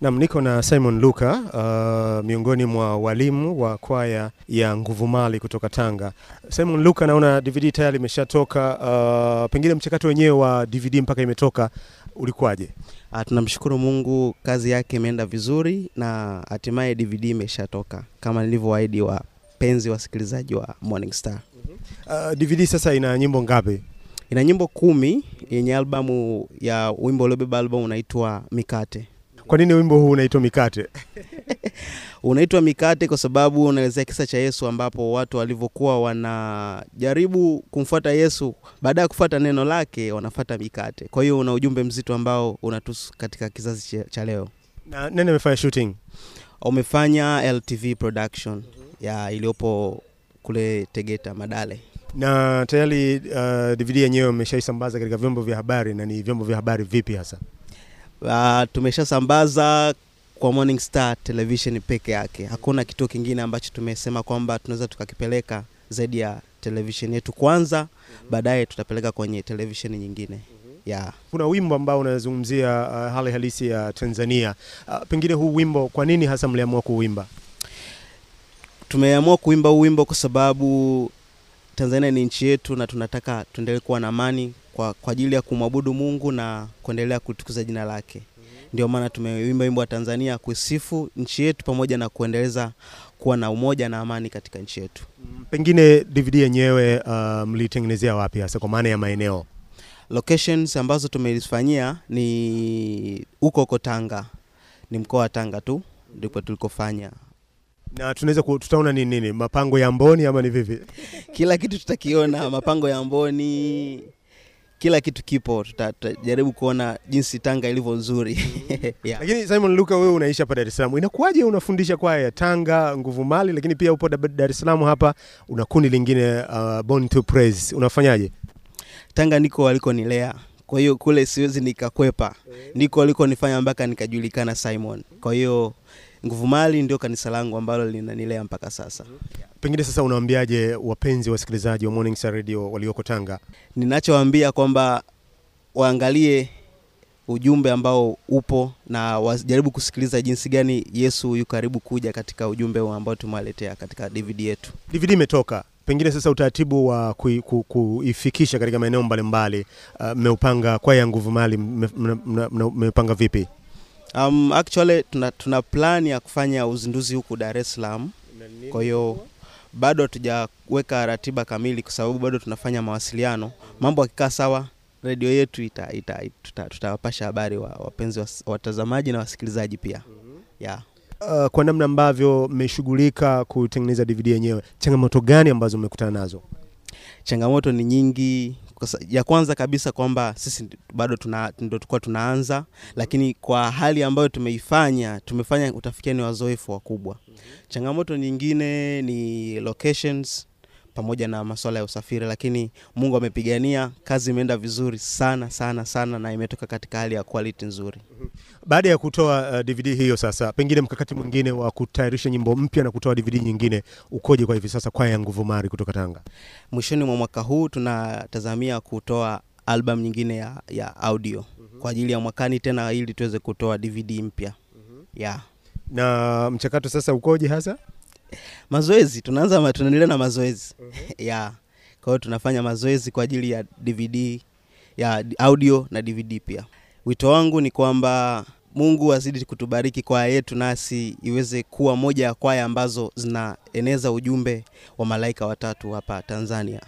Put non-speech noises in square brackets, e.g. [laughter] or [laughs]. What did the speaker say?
Nam, niko na Simon Luka uh, miongoni mwa walimu wa kwaya ya Nguvumali kutoka Tanga. Simon Luka, naona DVD tayari imeshatoka. Uh, pengine mchakato wenyewe wa DVD mpaka imetoka ulikuwaje? Ah, tunamshukuru Mungu, kazi yake imeenda vizuri na hatimaye DVD imeshatoka kama nilivyowaahidi wapenzi wasikilizaji wa Morning Star. Uh, DVD sasa ina nyimbo ngapi? Ina nyimbo kumi yenye albamu ya wimbo uliobeba albamu unaitwa Mikate. Kwa nini wimbo huu unaitwa Mikate? [laughs] Unaitwa Mikate kwa sababu unaelezea kisa cha Yesu ambapo watu walivyokuwa wanajaribu kumfuata Yesu, baada ya kufuata neno lake wanafuata mikate. Kwa hiyo una ujumbe mzito ambao unatusu katika kizazi cha- leo. Na nani amefanya shooting? Umefanya LTV production ya iliyopo kule Tegeta Madale. Na tayari uh, DVD yenyewe umeshaisambaza katika vyombo vya habari, na ni vyombo vya habari vipi hasa? Uh, tumeshasambaza kwa Morning Star Television peke yake. Hakuna kituo kingine ambacho tumesema kwamba tunaweza tukakipeleka zaidi ya television yetu kwanza, baadaye tutapeleka kwenye television nyingine. Yeah. Kuna wimbo ambao unazungumzia uh, hali halisi ya Tanzania. Uh, pengine huu wimbo, kwa nini hasa mliamua kuuimba? Tumeamua kuimba huu wimbo kwa sababu Tanzania ni nchi yetu na tunataka tuendelee kuwa na amani kwa, kwa ajili ya kumwabudu Mungu na kuendelea kutukuza jina lake. Ndio maana tumeimba wimbo wa Tanzania kusifu nchi yetu pamoja na kuendeleza kuwa na umoja na amani katika nchi yetu. Mm, Pengine DVD yenyewe uh, mlitengenezea wapi hasa kwa maana ya maeneo? Locations ambazo tumelifanyia ni huko huko Tanga, ni mkoa wa Tanga tu ndipo tulikofanya. Na tunaweza tutaona ni nini, mapango ya Mboni ama ni vipi? [laughs] Kila kitu tutakiona, mapango ya Mboni, kila kitu kipo. Tutajaribu kuona jinsi Tanga ilivyo nzuri [laughs] yeah. Lakini Simon Luka, wewe unaishi hapa Dar es Salaam, inakuwaje unafundisha kwaya ya Tanga nguvu mali, lakini pia upo Dar es Salaam hapa una kundi lingine uh, Born to Praise, unafanyaje? Tanga ndiko walikonilea, kwa hiyo kule siwezi nikakwepa, ndiko walikonifanya mpaka nikajulikana Simon. Kwa hiyo Nguvumali ndio kanisa langu ambalo linanilea mpaka sasa. Pengine sasa unawaambiaje wapenzi wasikilizaji wa Morning Star Radio walioko Tanga? Ninachowaambia kwamba waangalie ujumbe ambao upo na wajaribu kusikiliza jinsi gani Yesu yu karibu kuja katika ujumbe ambao tumewaletea katika DVD yetu. DVD imetoka, pengine sasa utaratibu wa kuifikisha ku- kuifikisha katika maeneo mbalimbali mmeupanga uh, mmeupanga kwaya ya Nguvumali, mmepanga vipi? Um, actually tuna, tuna plan ya kufanya uzinduzi huku Dar es Salaam. Kwa hiyo bado hatujaweka ratiba kamili kwa sababu bado tunafanya mawasiliano. Mambo akikaa sawa, redio yetu ita, ita, tuta, tutawapasha habari wa, wapenzi watazamaji na wasikilizaji pia. Yeah. Uh, kwa namna ambavyo mmeshughulika kutengeneza DVD yenyewe, changamoto gani ambazo mmekutana nazo? Changamoto ni nyingi. Ya kwanza kabisa kwamba sisi bado tuna, ndo tulikuwa tunaanza, lakini kwa hali ambayo tumeifanya tumefanya utafikia ni wazoefu wakubwa. Changamoto nyingine ni locations pamoja na masuala ya usafiri, lakini Mungu amepigania, kazi imeenda vizuri sana sana sana, na imetoka katika hali ya quality nzuri. Baada ya kutoa uh, DVD hiyo, sasa pengine mkakati mwingine wa kutayarisha nyimbo mpya na kutoa DVD nyingine ukoje kwa hivi sasa, kwaya ya Nguvu Mari kutoka Tanga? Mwishoni mwa mwaka huu tunatazamia kutoa album nyingine ya, ya audio kwa ajili ya mwakani tena, ili tuweze kutoa DVD mpya yeah. Na mchakato sasa ukoje hasa? Mazoezi tunaanza, ma- tunaendelea na mazoezi [laughs] mm -hmm. yeah. Kwa hiyo tunafanya mazoezi kwa ajili ya DVD ya audio na DVD pia. Wito wangu ni kwamba Mungu azidi kutubariki kwaya yetu, nasi iweze kuwa moja ya kwaya ambazo zinaeneza ujumbe wa malaika watatu hapa Tanzania.